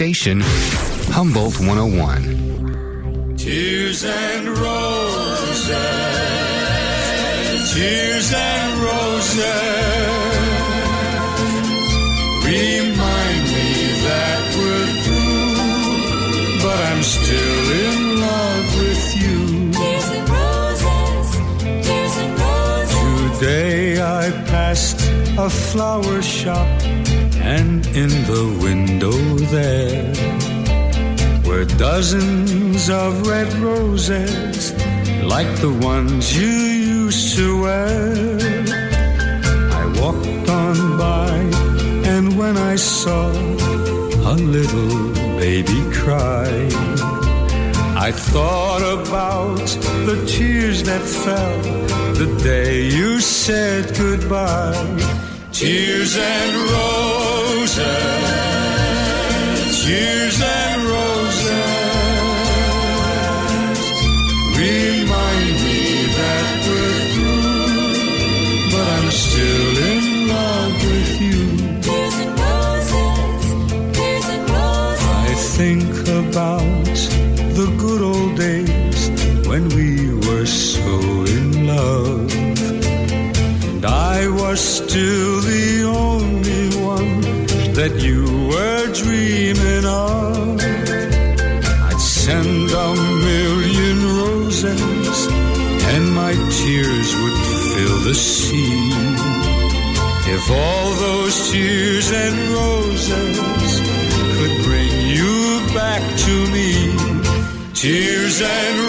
station, Humboldt 101. Tears and roses, tears and roses, remind me that we're through, but I'm still in love with you. Tears and roses, tears and roses. Today I passed a flower shop, and in the window there were dozens of red roses like the ones you used to wear. I walked on by, and when I saw a little baby cry, I thought about the tears that fell the day you said goodbye. Tears and roses, tears and roses, remind me that we're through, but I'm still in love with you. Tears and roses, tears and roses. I think about the good old days when we were so in love. And I was still the only one that you were dreaming of. I'd send a million roses, and my tears would fill the sea. If all those tears and roses could bring you back to me, tears and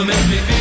you make me feel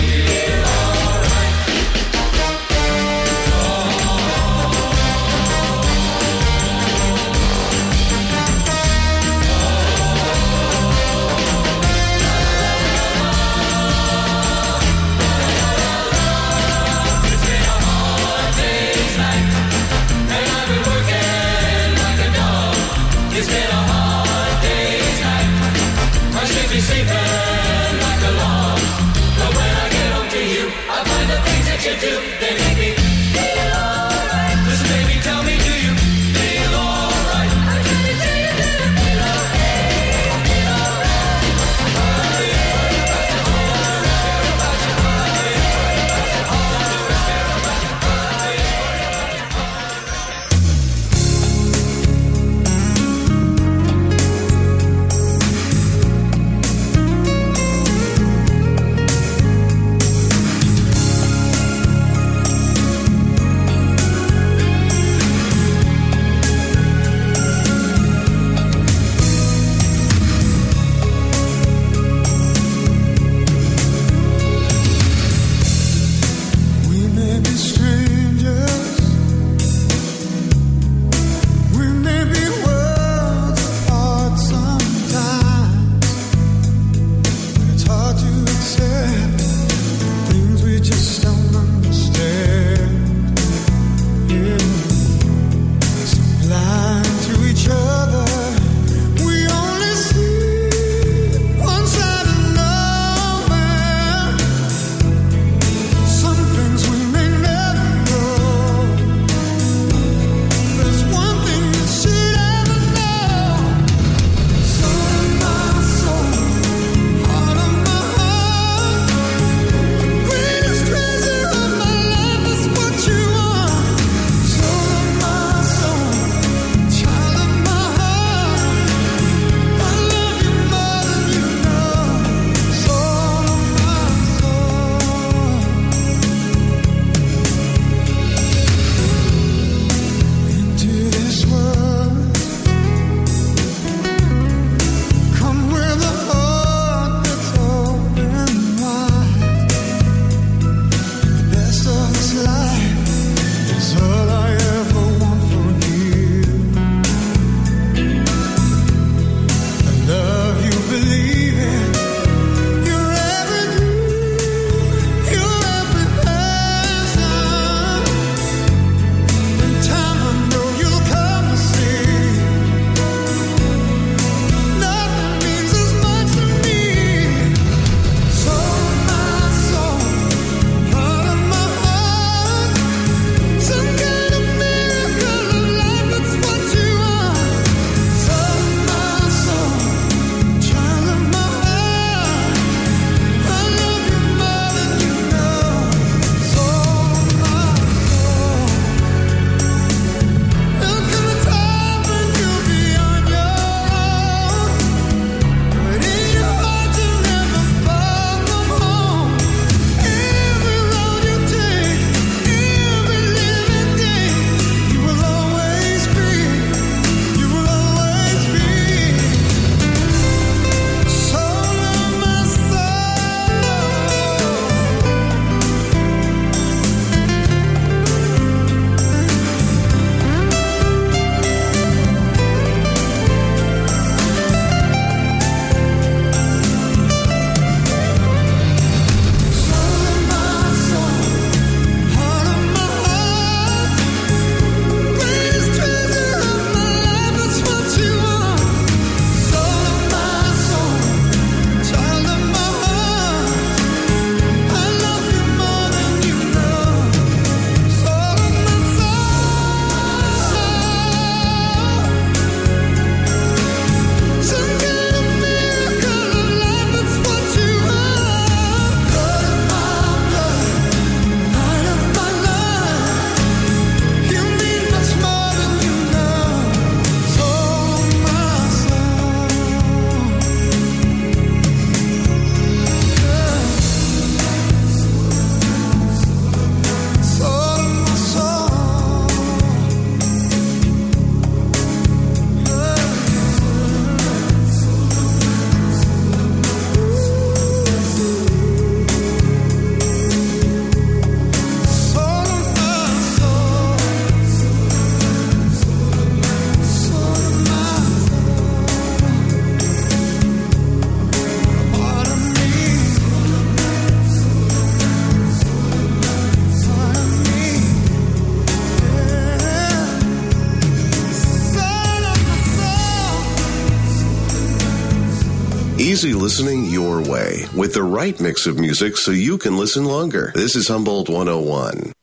with the right mix of music so you can listen longer. This is Humboldt 101.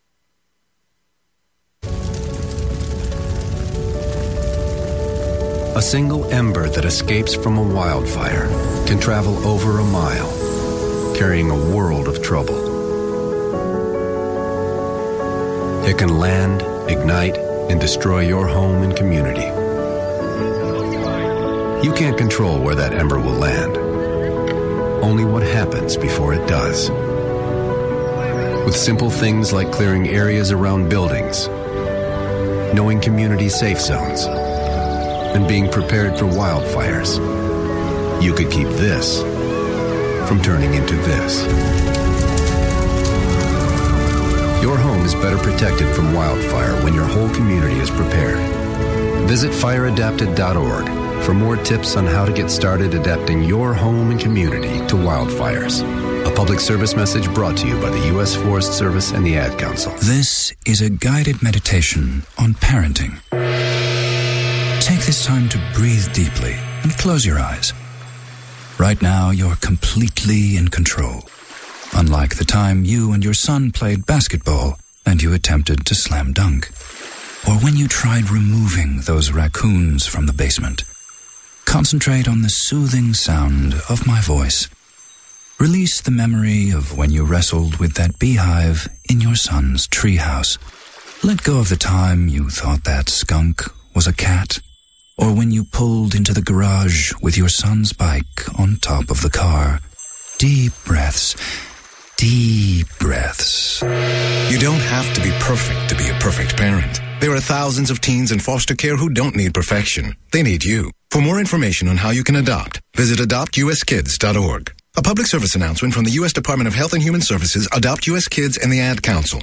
A single ember that escapes from a wildfire can travel over a mile, carrying a world of trouble. It can land, ignite, and destroy your home and community. You can't control where that ember will land, only what happens before it does. With simple things like clearing areas around buildings, knowing community safe zones, and being prepared for wildfires, you could keep this from turning into this. Your home is better protected from wildfire when your whole community is prepared. Visit fireadapted.org for more tips on how to get started adapting your home and community to wildfires. A public service message brought to you by the U.S. Forest Service and the Ad Council. This is a guided meditation on parenting. Take this time to breathe deeply and close your eyes. Right now, you're completely in control. Unlike the time you and your son played basketball and you attempted to slam dunk. Or when you tried removing those raccoons from the basement. Concentrate on the soothing sound of my voice. Release the memory of when you wrestled with that beehive in your son's treehouse. Let go of the time you thought that skunk was a cat, or when you pulled into the garage with your son's bike on top of the car. Deep breaths, deep breaths. You don't have to be perfect to be a perfect parent. There are thousands of teens in foster care who don't need perfection. They need you. For more information on how you can adopt, visit adoptuskids.org. A public service announcement from the U.S. Department of Health and Human Services, Adopt U.S. Kids, and the Ad Council.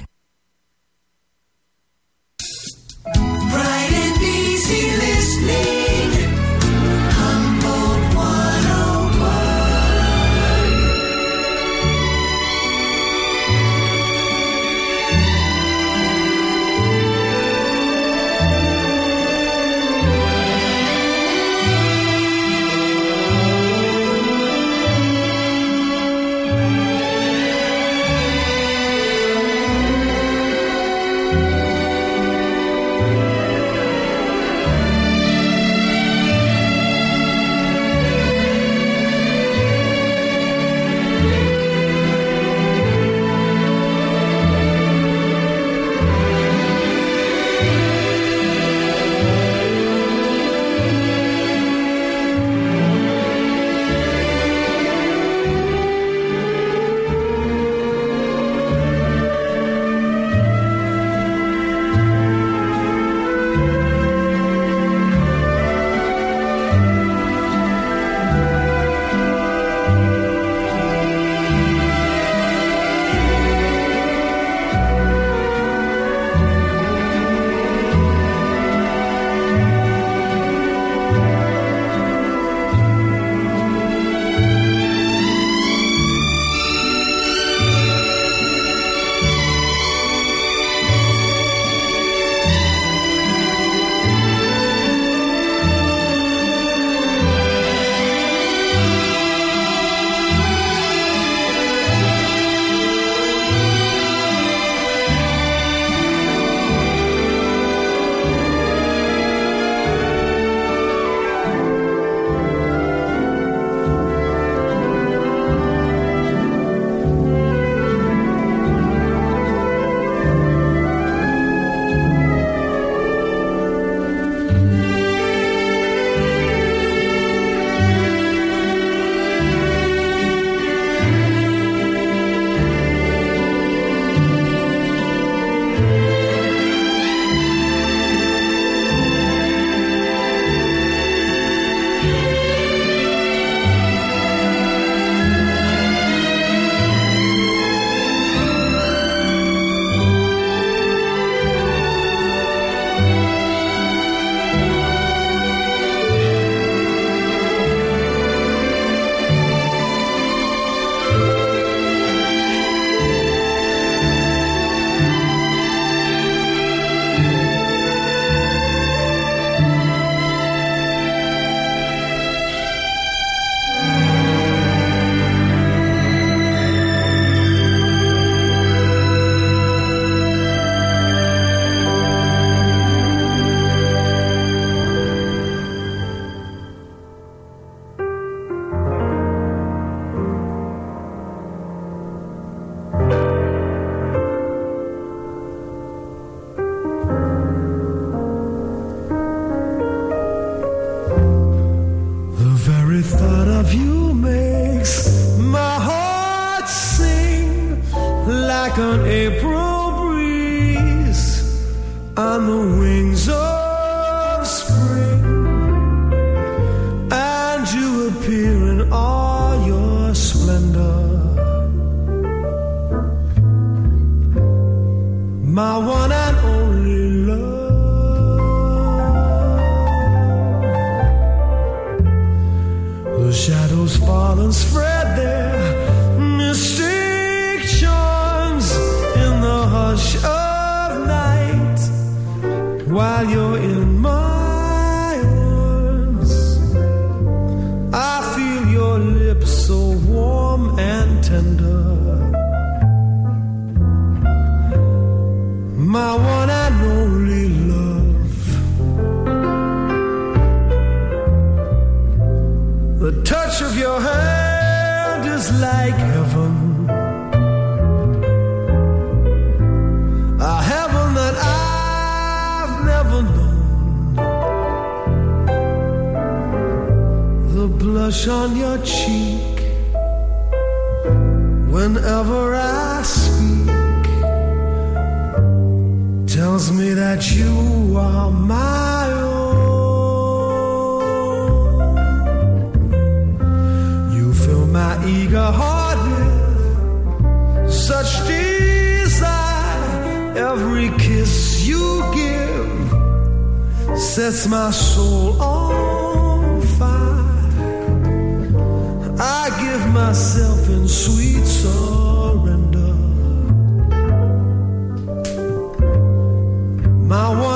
ever I speak tells me that you are my own. You fill my eager heart with such desire. Every kiss you give sets my soul on. I give myself in sweet surrender. My one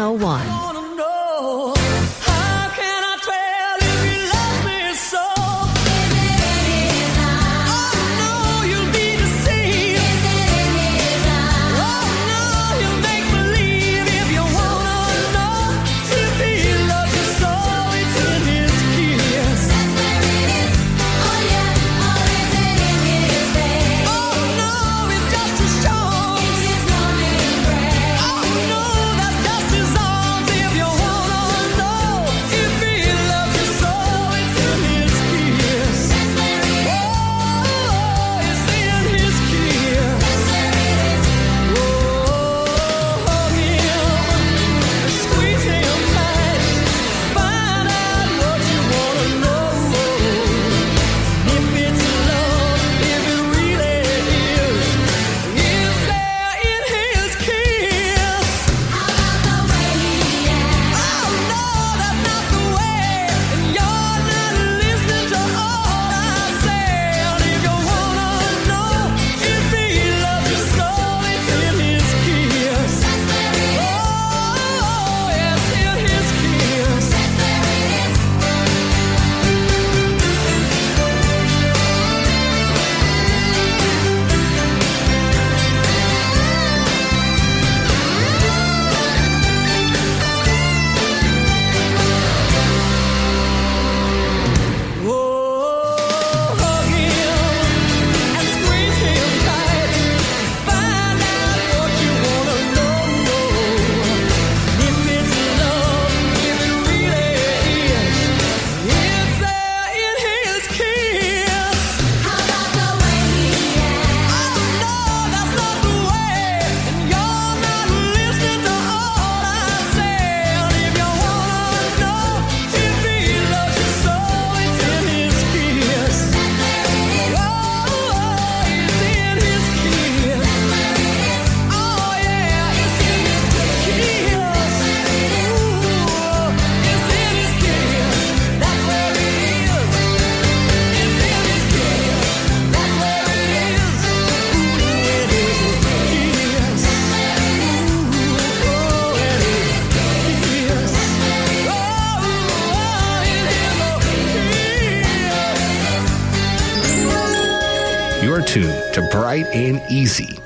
101. Bright and Easy,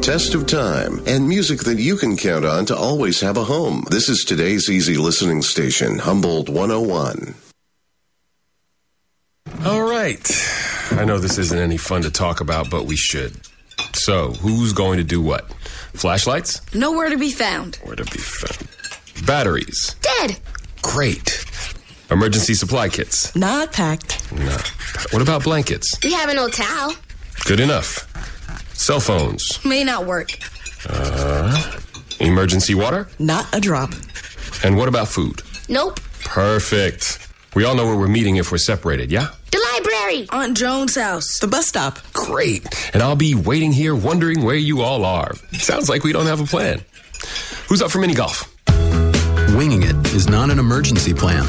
test of time and music that you can count on to always have a home. This is today's easy listening station, Humboldt 101. All right. I know this isn't any fun to talk about, but we should. So, who's going to do what? Flashlights? Nowhere to be found. Where to be found? Batteries? Dead. Great. Emergency supply kits? Not packed. No. What about blankets? We have an old towel. Good enough. Cell phones? May not work. Uh, emergency water? Not a drop. And what about food? Nope. Perfect. We all know where we're meeting if we're separated, yeah? The library. Aunt Joan's house. The bus stop. Great. And I'll be waiting here wondering where you all are. Sounds like we don't have a plan. Who's up for mini golf? Winging it is not an emergency plan.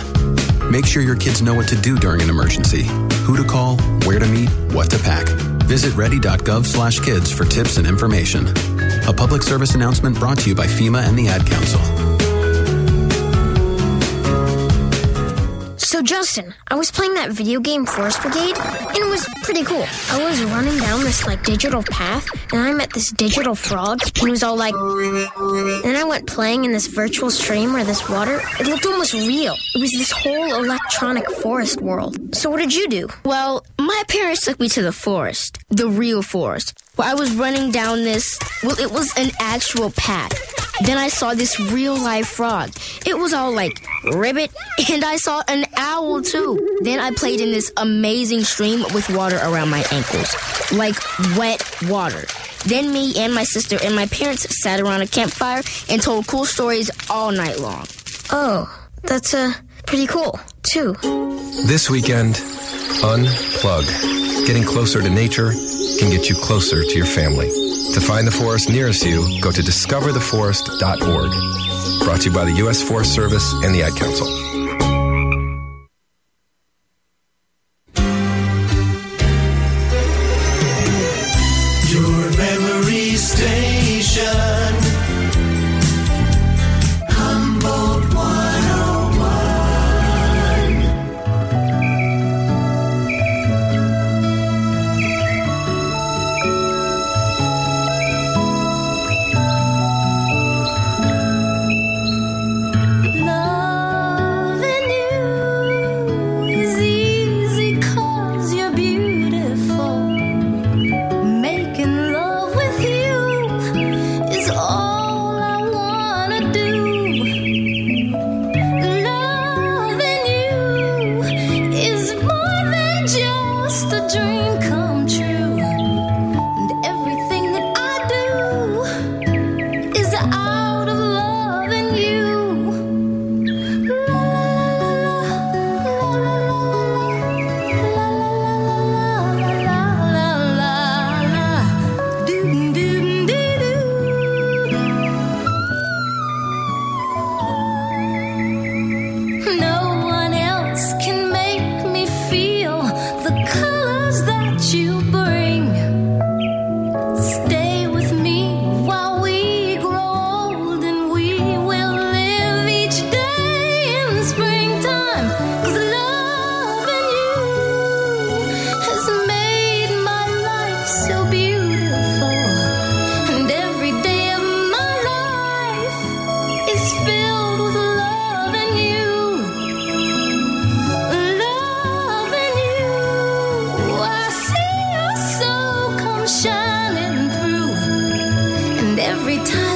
Make sure your kids know what to do during an emergency, who to call, where to meet, what to pack. Visit ready.gov slash kids for tips and information. A public service announcement brought to you by FEMA and the Ad Council. So, Justin, I was playing that video game Forest Brigade, and it was pretty cool. I was running down this like digital path, and I met this digital frog, and was all like. Then I went playing in this virtual stream where this water, it looked almost real. It was this whole electronic forest world. So, what did you do? Well, my parents took me to the forest, the real forest, where I was running down this. Well, it was an actual path. Then I saw this real life frog. It was all like ribbit, and I saw an owl too. Then I played in this amazing stream with water around my ankles, like wet water. Then me and my sister and my parents sat around a campfire and told cool stories all night long. Oh, that's uh, pretty cool, too. This weekend, unplug. Getting closer to nature can get you closer to your family. To find the forest nearest you, go to discovertheforest.org. Brought to you by the U.S. Forest Service and the Ad Council. every time.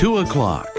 2 o'clock.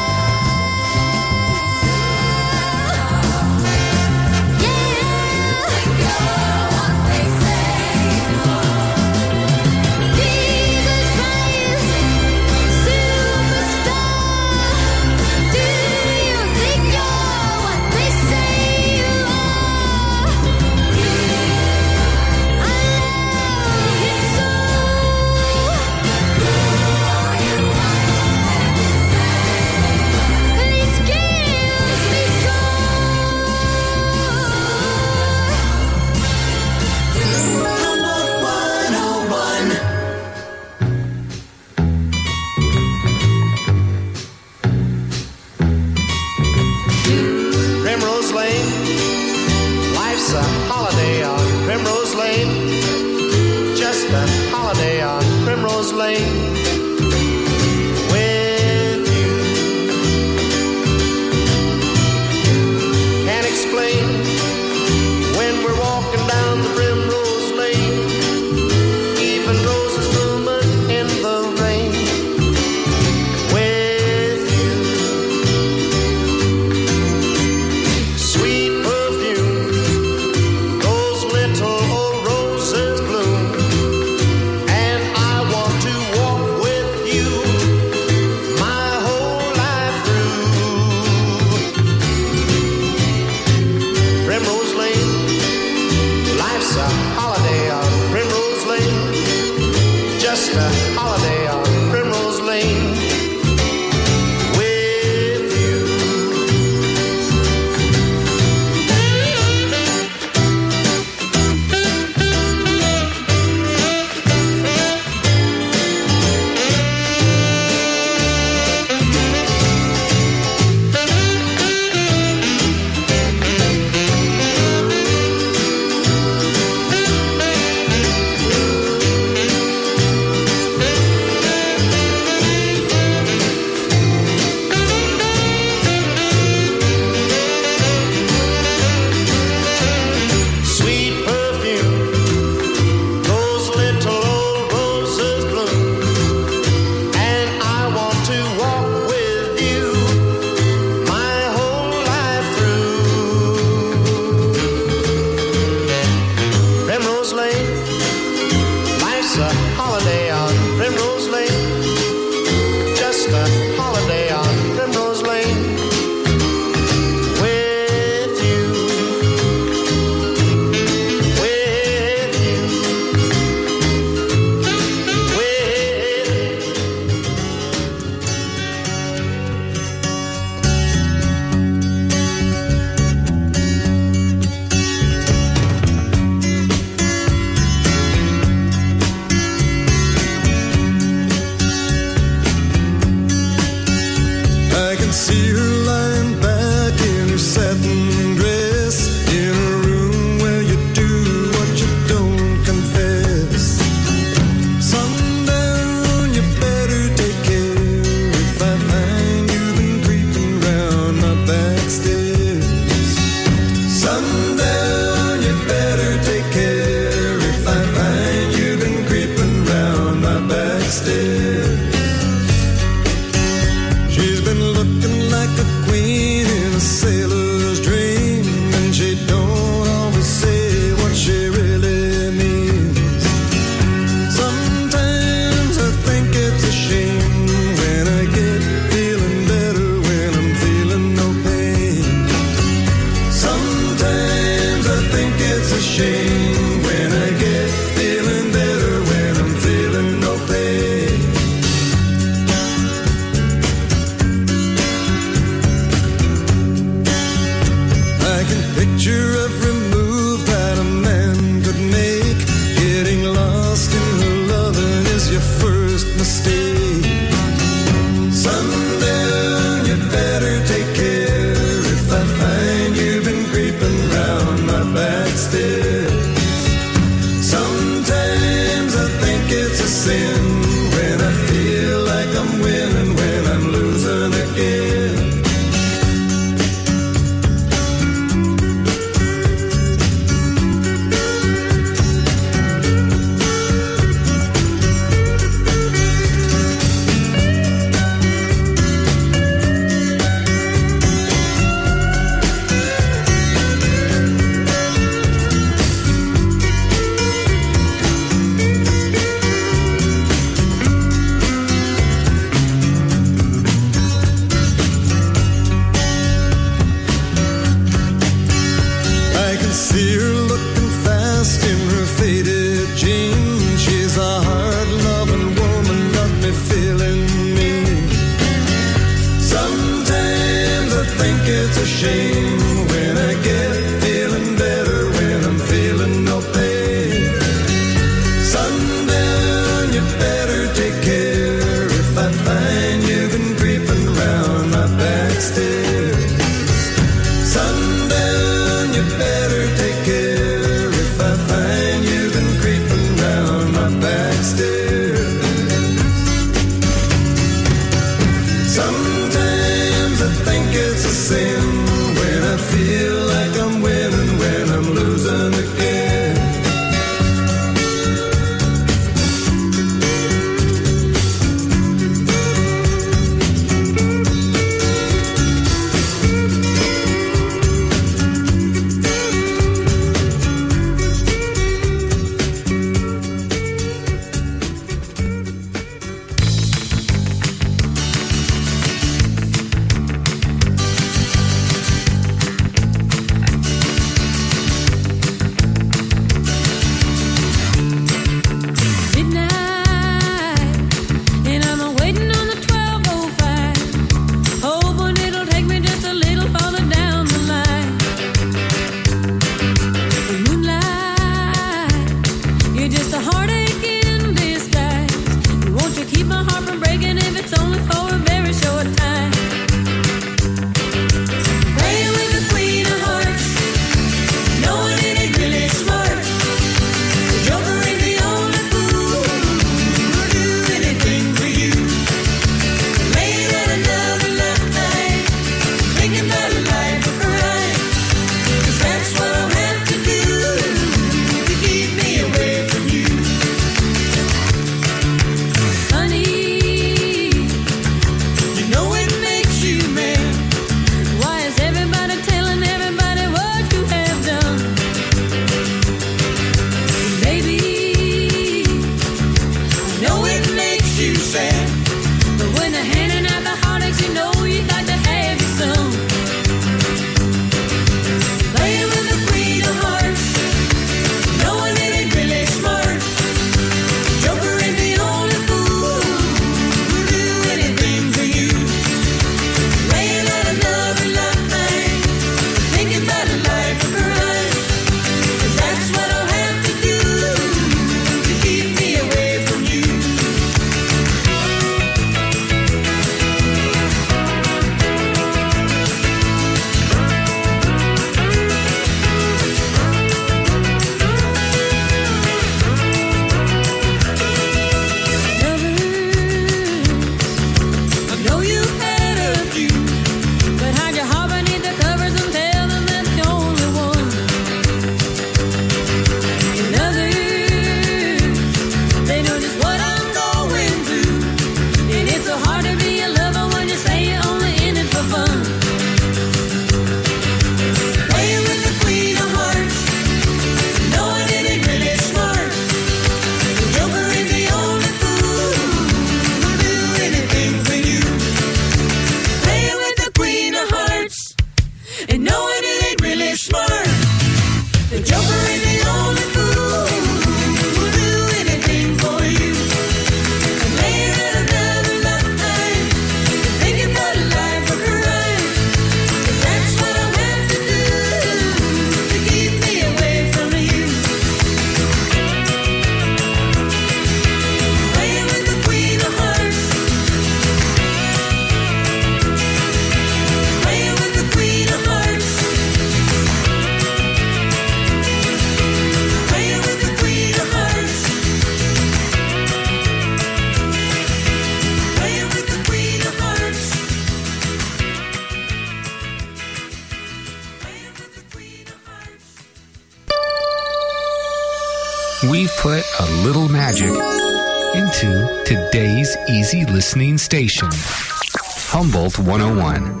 Humboldt 101.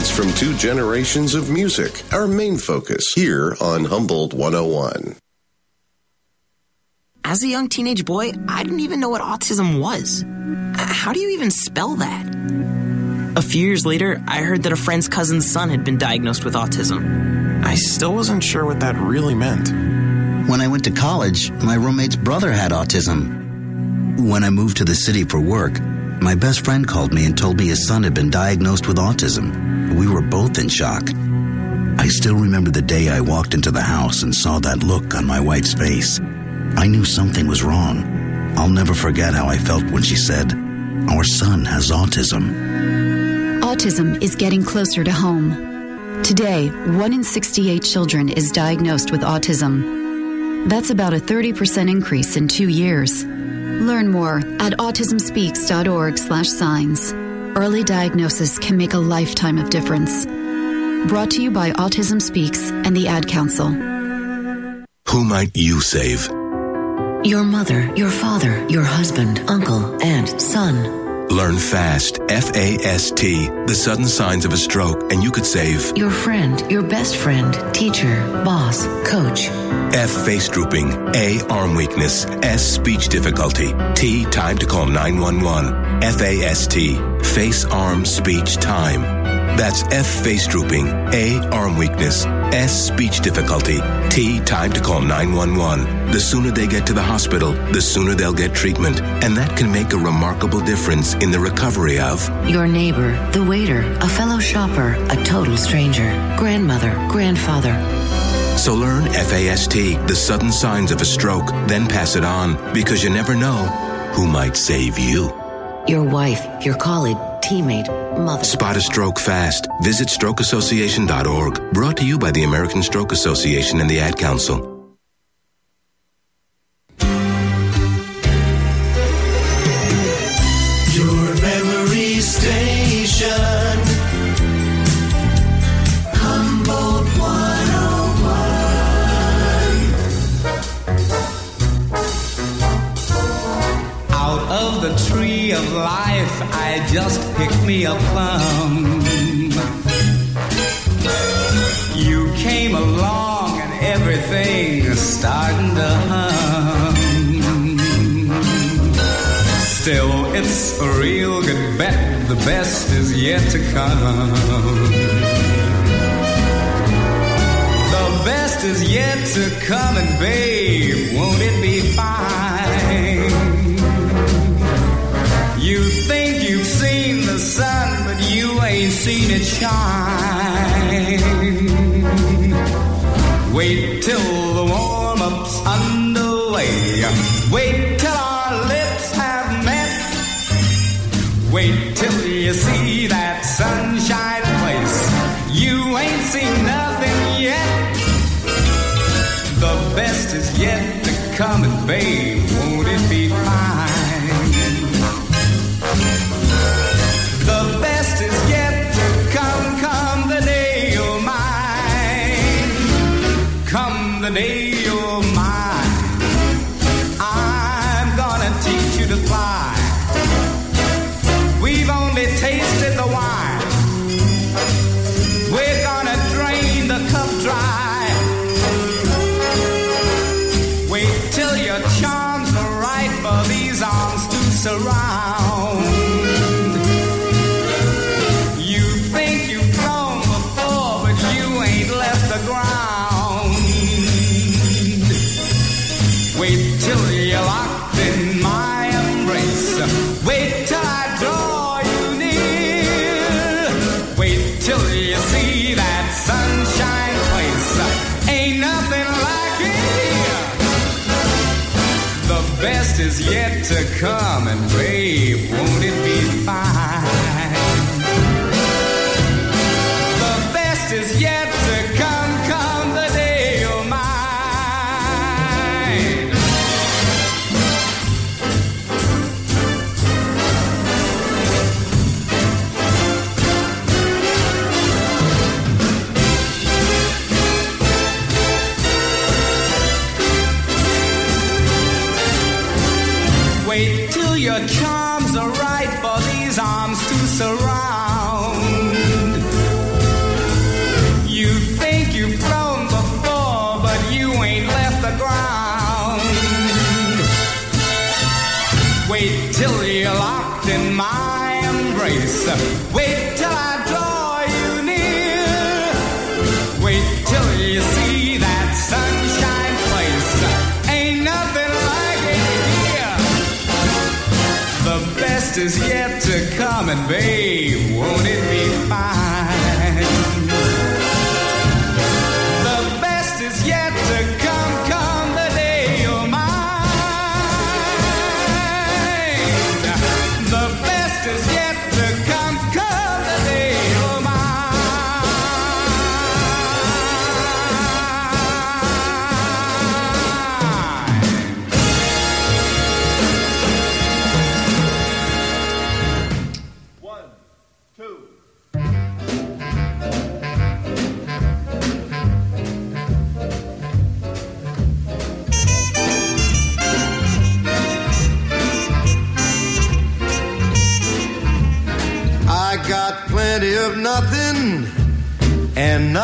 Singers from two generations of music, our main focus here on Humboldt 101. As a young teenage boy, I didn't even know what autism was. How do you even spell that? A few years later, I heard that a friend's cousin's son had been diagnosed with autism. I still wasn't sure what that really meant. When I went to college, my roommate's brother had autism. When I moved to the city for work, my best friend called me and told me his son had been diagnosed with autism. We were both in shock. I still remember the day I walked into the house and saw that look on my wife's face. I knew something was wrong. I'll never forget how I felt when she said, Our son has autism. Autism is getting closer to home. Today, 1 in 68 children is diagnosed with autism. That's about a 30% increase in two years. Learn more at autismspeaks.org/signs. Early diagnosis can make a lifetime of difference. Brought to you by Autism Speaks and the Ad Council. Who might you save? Your mother, your father, your husband, uncle, aunt, son. Learn fast, F A S T, the sudden signs of a stroke, and you could save. Your friend, your best friend, teacher, boss, coach. F face drooping, A arm weakness, S speech difficulty, T time to call 911, F A S T, face arm speech time. That's F face drooping, A arm weakness, S speech difficulty, T time to call 911. The sooner they get to the hospital, the sooner they'll get treatment, and that can make a remarkable difference in the recovery of Your neighbor, the waiter, a fellow shopper, a total stranger, grandmother, grandfather. So learn FAST, the sudden signs of a stroke, then pass it on because you never know who might save you. Your wife, your colleague, teammate, mother. Spot a stroke fast. Visit strokeassociation.org. Brought to you by the American Stroke Association and the Ad Council. Your memory station. Humboldt 101. Out of the tree of life, I just picked me a plum. You came along and everything is starting to hum. Still, it's a real good bet. The best is yet to come. The best is yet to come, and babe, won't it be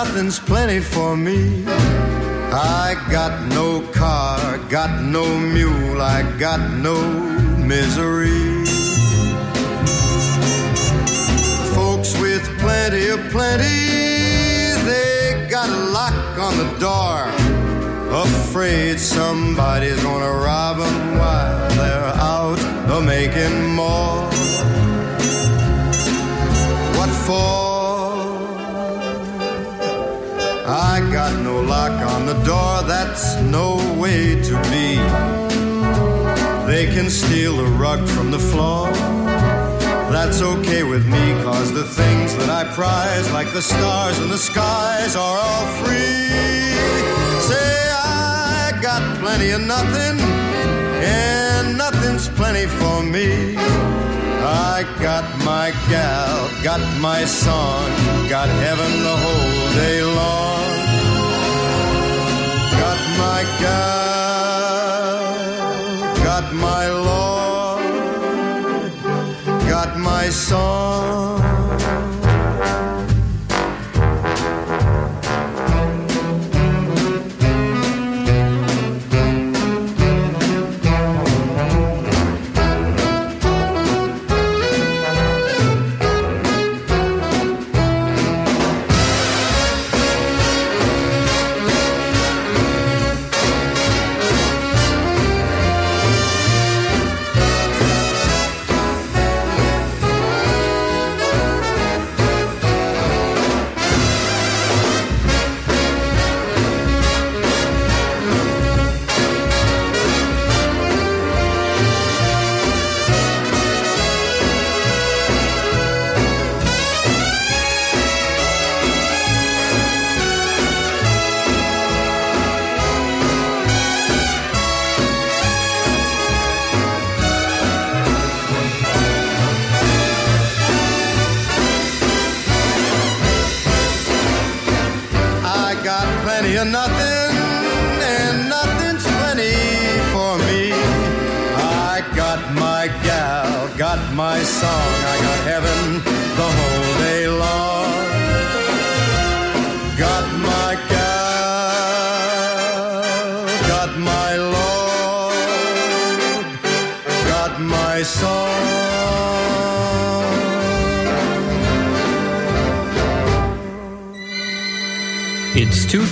nothing's plenty for me. I got no car, got no mule, I got no misery. Folks with plenty of plenty, they got a lock on the door. Afraid somebody's gonna rob 'em while they're out a making more. What for? I got no lock on the door, that's no way to be. They can steal the rug from the floor. That's okay with me, cause the things that I prize, like the stars in the skies, are all free. Say, I got plenty of nothing, and nothing's plenty for me. I got my gal, got my song, got heaven the whole day long. My gal, got my Lord, got my song.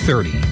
30.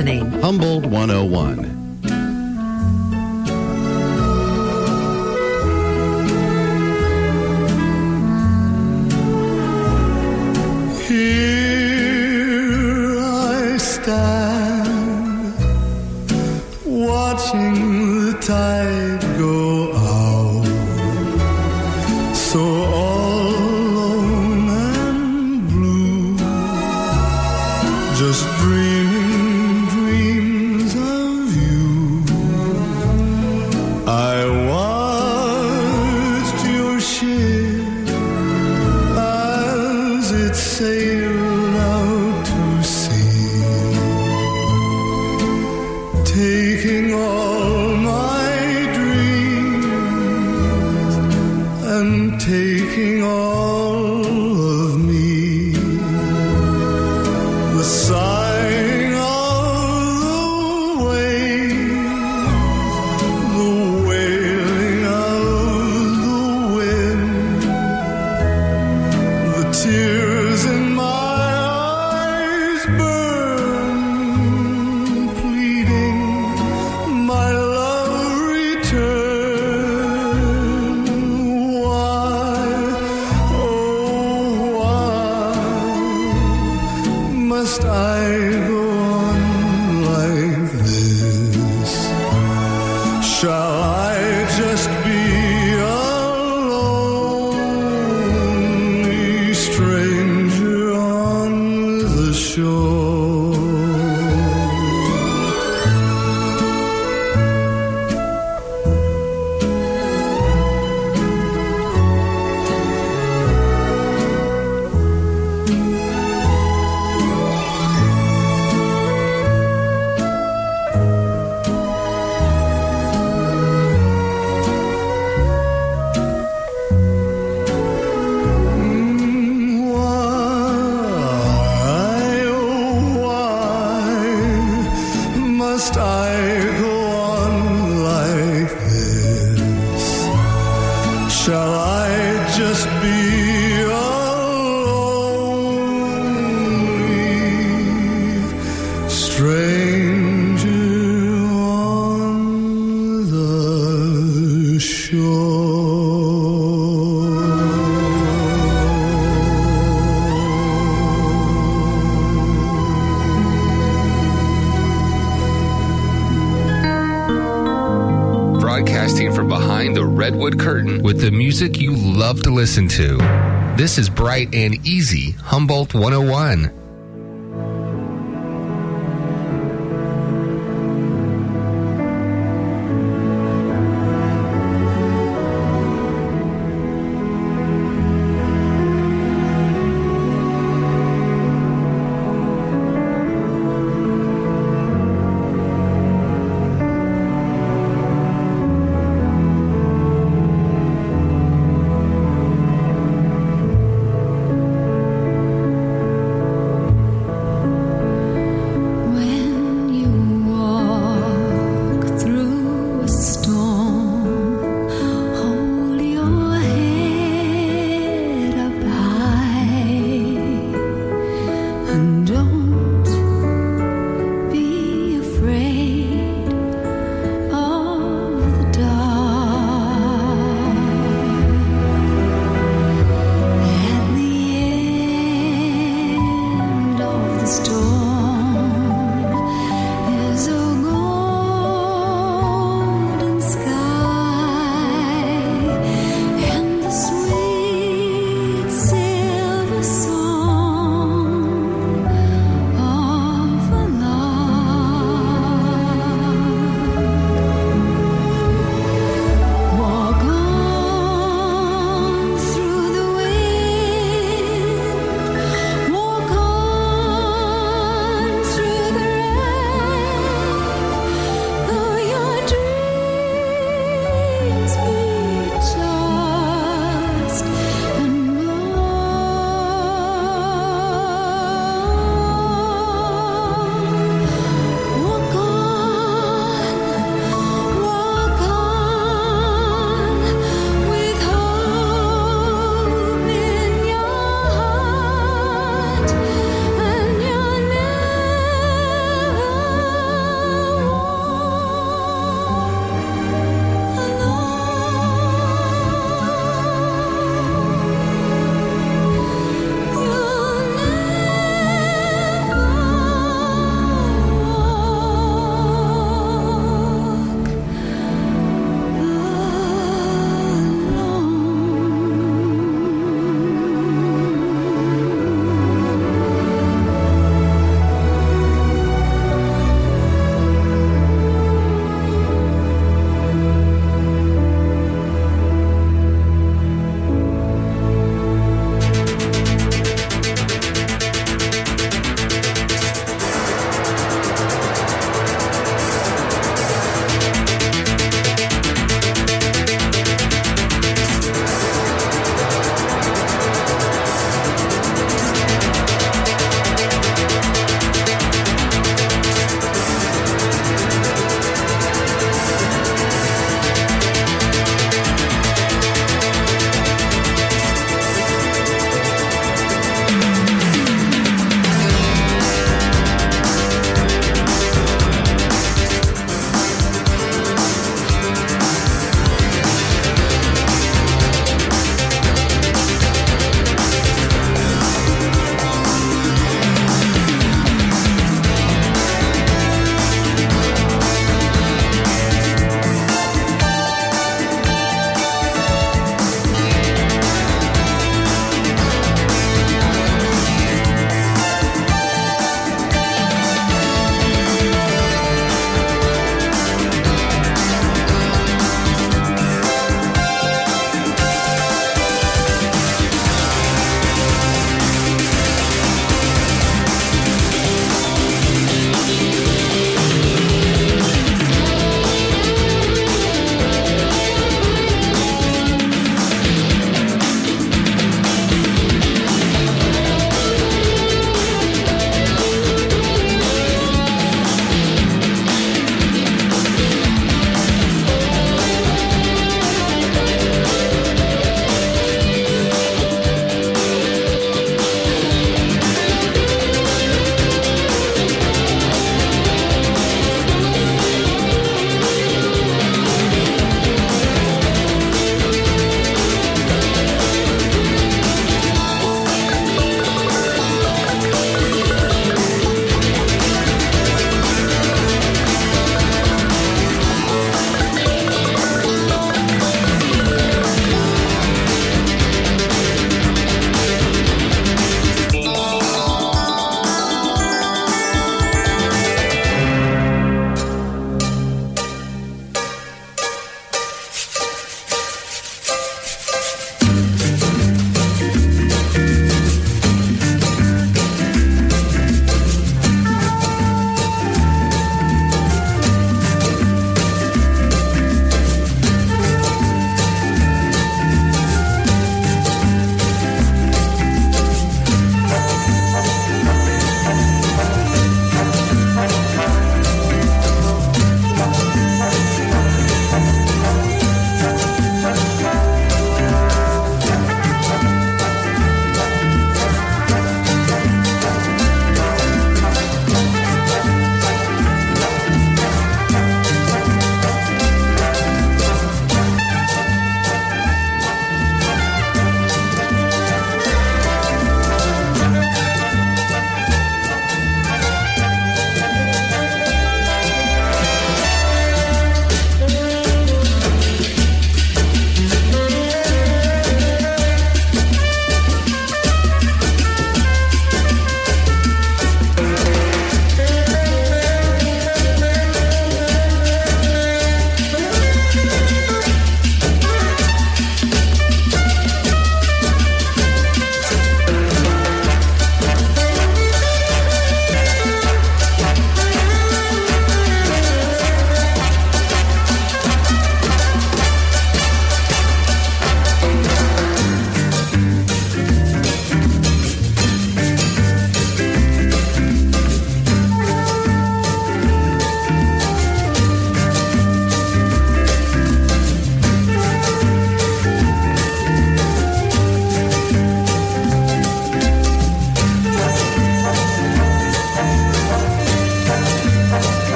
Listening. Humboldt 101. Listen to. This is Bright and Easy Humboldt 101.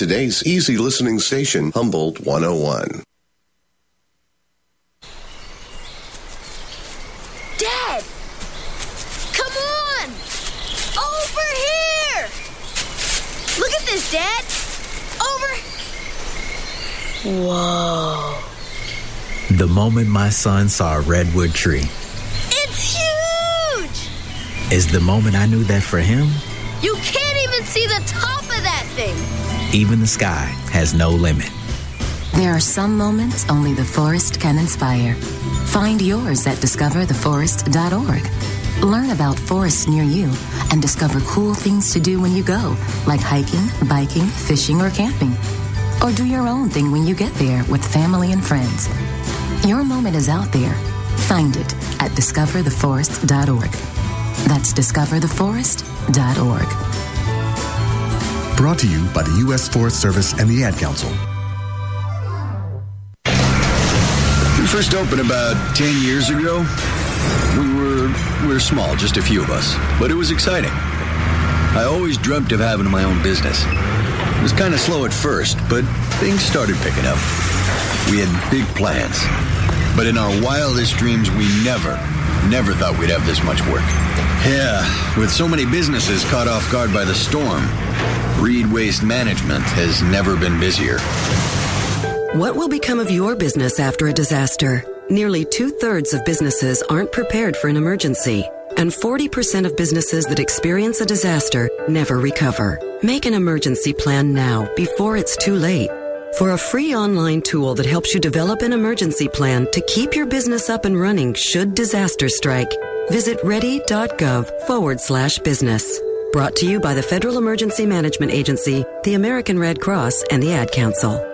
Today's easy listening station, Humboldt 101. Dad! Come on! Over here! Look at this, Dad! Over! Whoa. The moment my son saw a redwood tree It's huge! is the moment I knew that for him, You can't even see the top of that thing! Even the sky has no limit. There are some moments only the forest can inspire. Find yours at discovertheforest.org. Learn about forests near you and discover cool things to do when you go, like hiking, biking, fishing, or camping. Or do your own thing when you get there with family and friends. Your moment is out there. Find it at discovertheforest.org. That's discovertheforest.org. Brought to you by the U.S. Forest Service and the Ad Council. We first opened about 10 years ago. We were we were small, just a few of us, but it was exciting. I always dreamt of having my own business. It was kind of slow at first, but things started picking up. We had big plans. But in our wildest dreams, we never, never thought we'd have this much work. Yeah, with so many businesses caught off guard by the storm, Reed Waste Management has never been busier. What will become of your business after a disaster? Nearly two thirds of businesses aren't prepared for an emergency, and 40% of businesses that experience a disaster never recover. Make an emergency plan now before it's too late. For a free online tool that helps you develop an emergency plan to keep your business up and running should disaster strike, visit ready.gov forward slash business. Brought to you by the Federal Emergency Management Agency, the American Red Cross, and the Ad Council.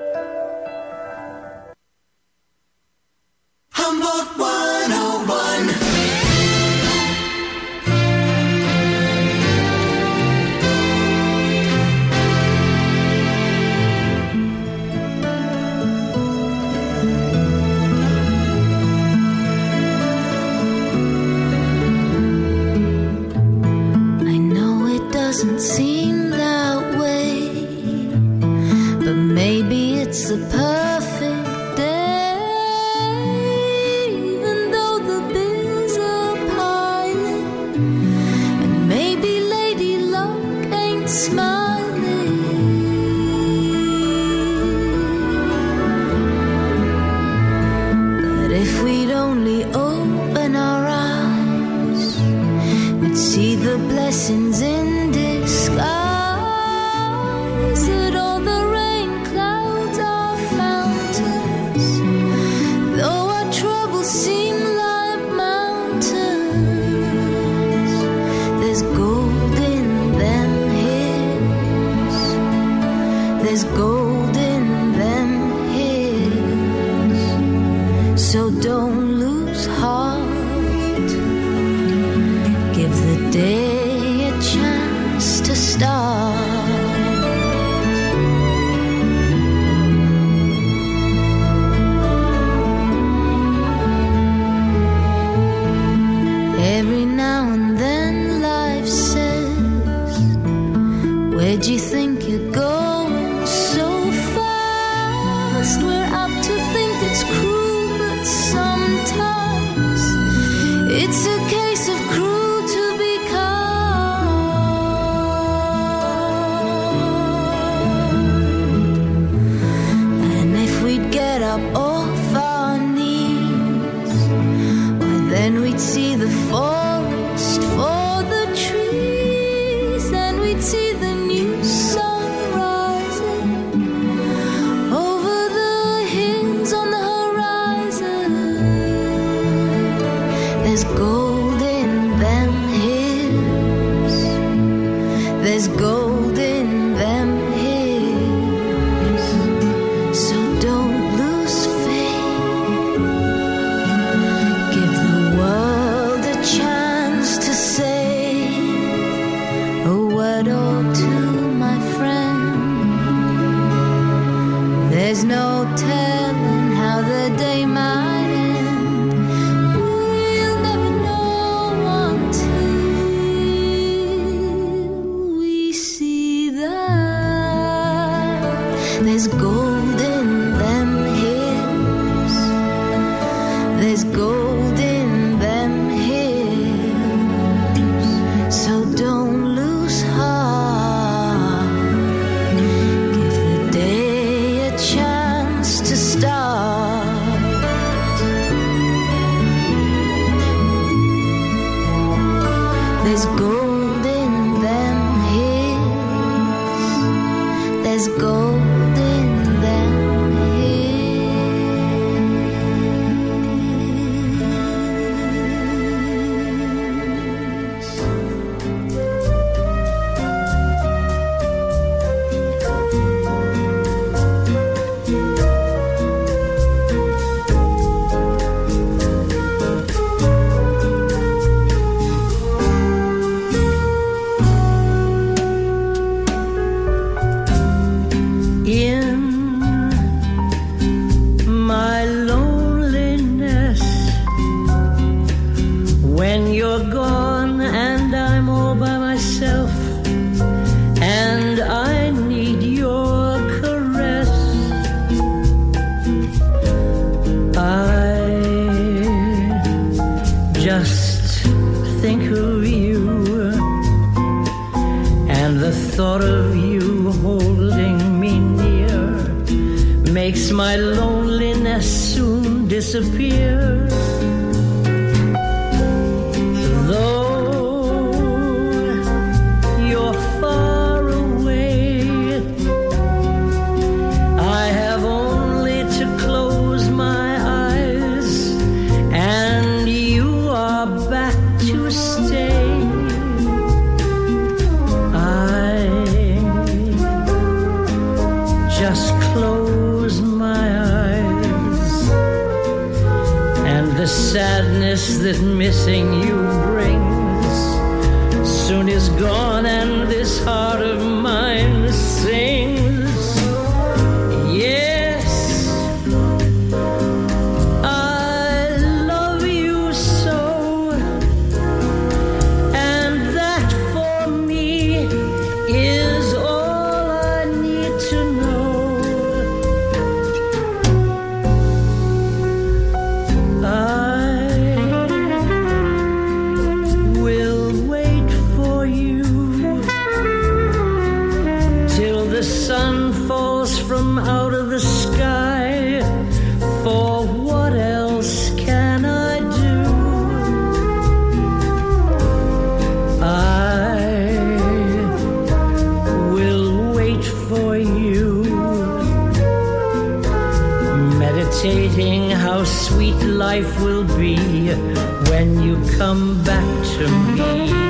meditating how sweet life will be when you come back to me.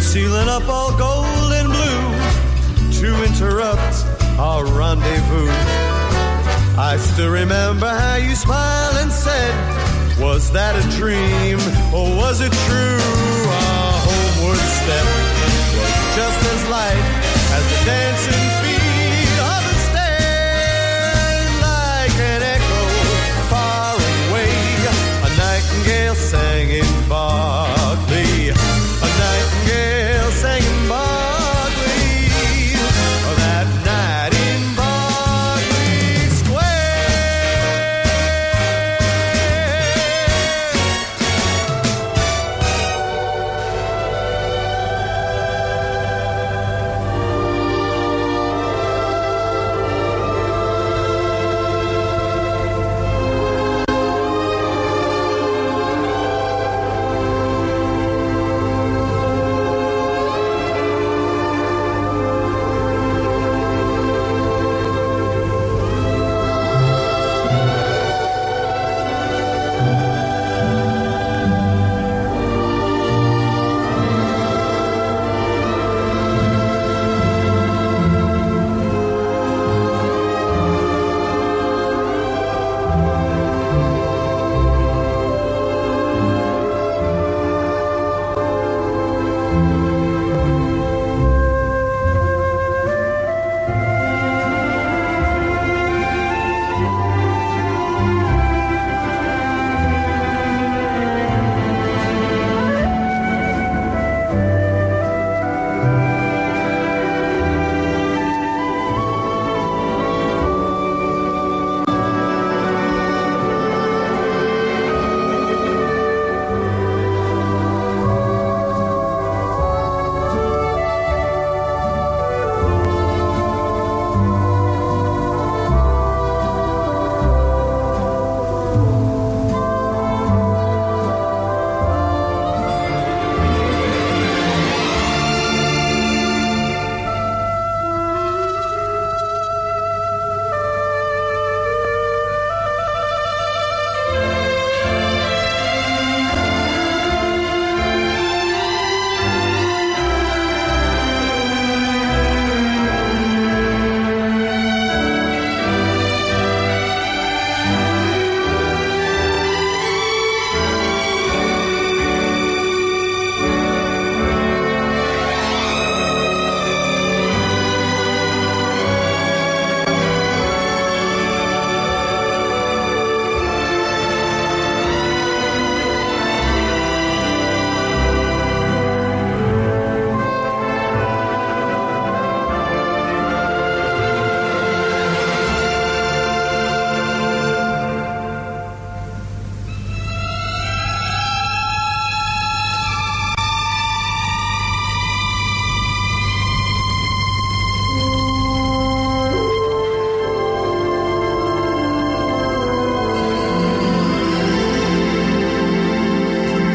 Sealing up all gold and blue to interrupt our rendezvous. I still remember how you smiled and said, Was that a dream or was it true? Our homeward step was just as light as the dancing feet of stair. Like an echo far away, a nightingale sang in bar.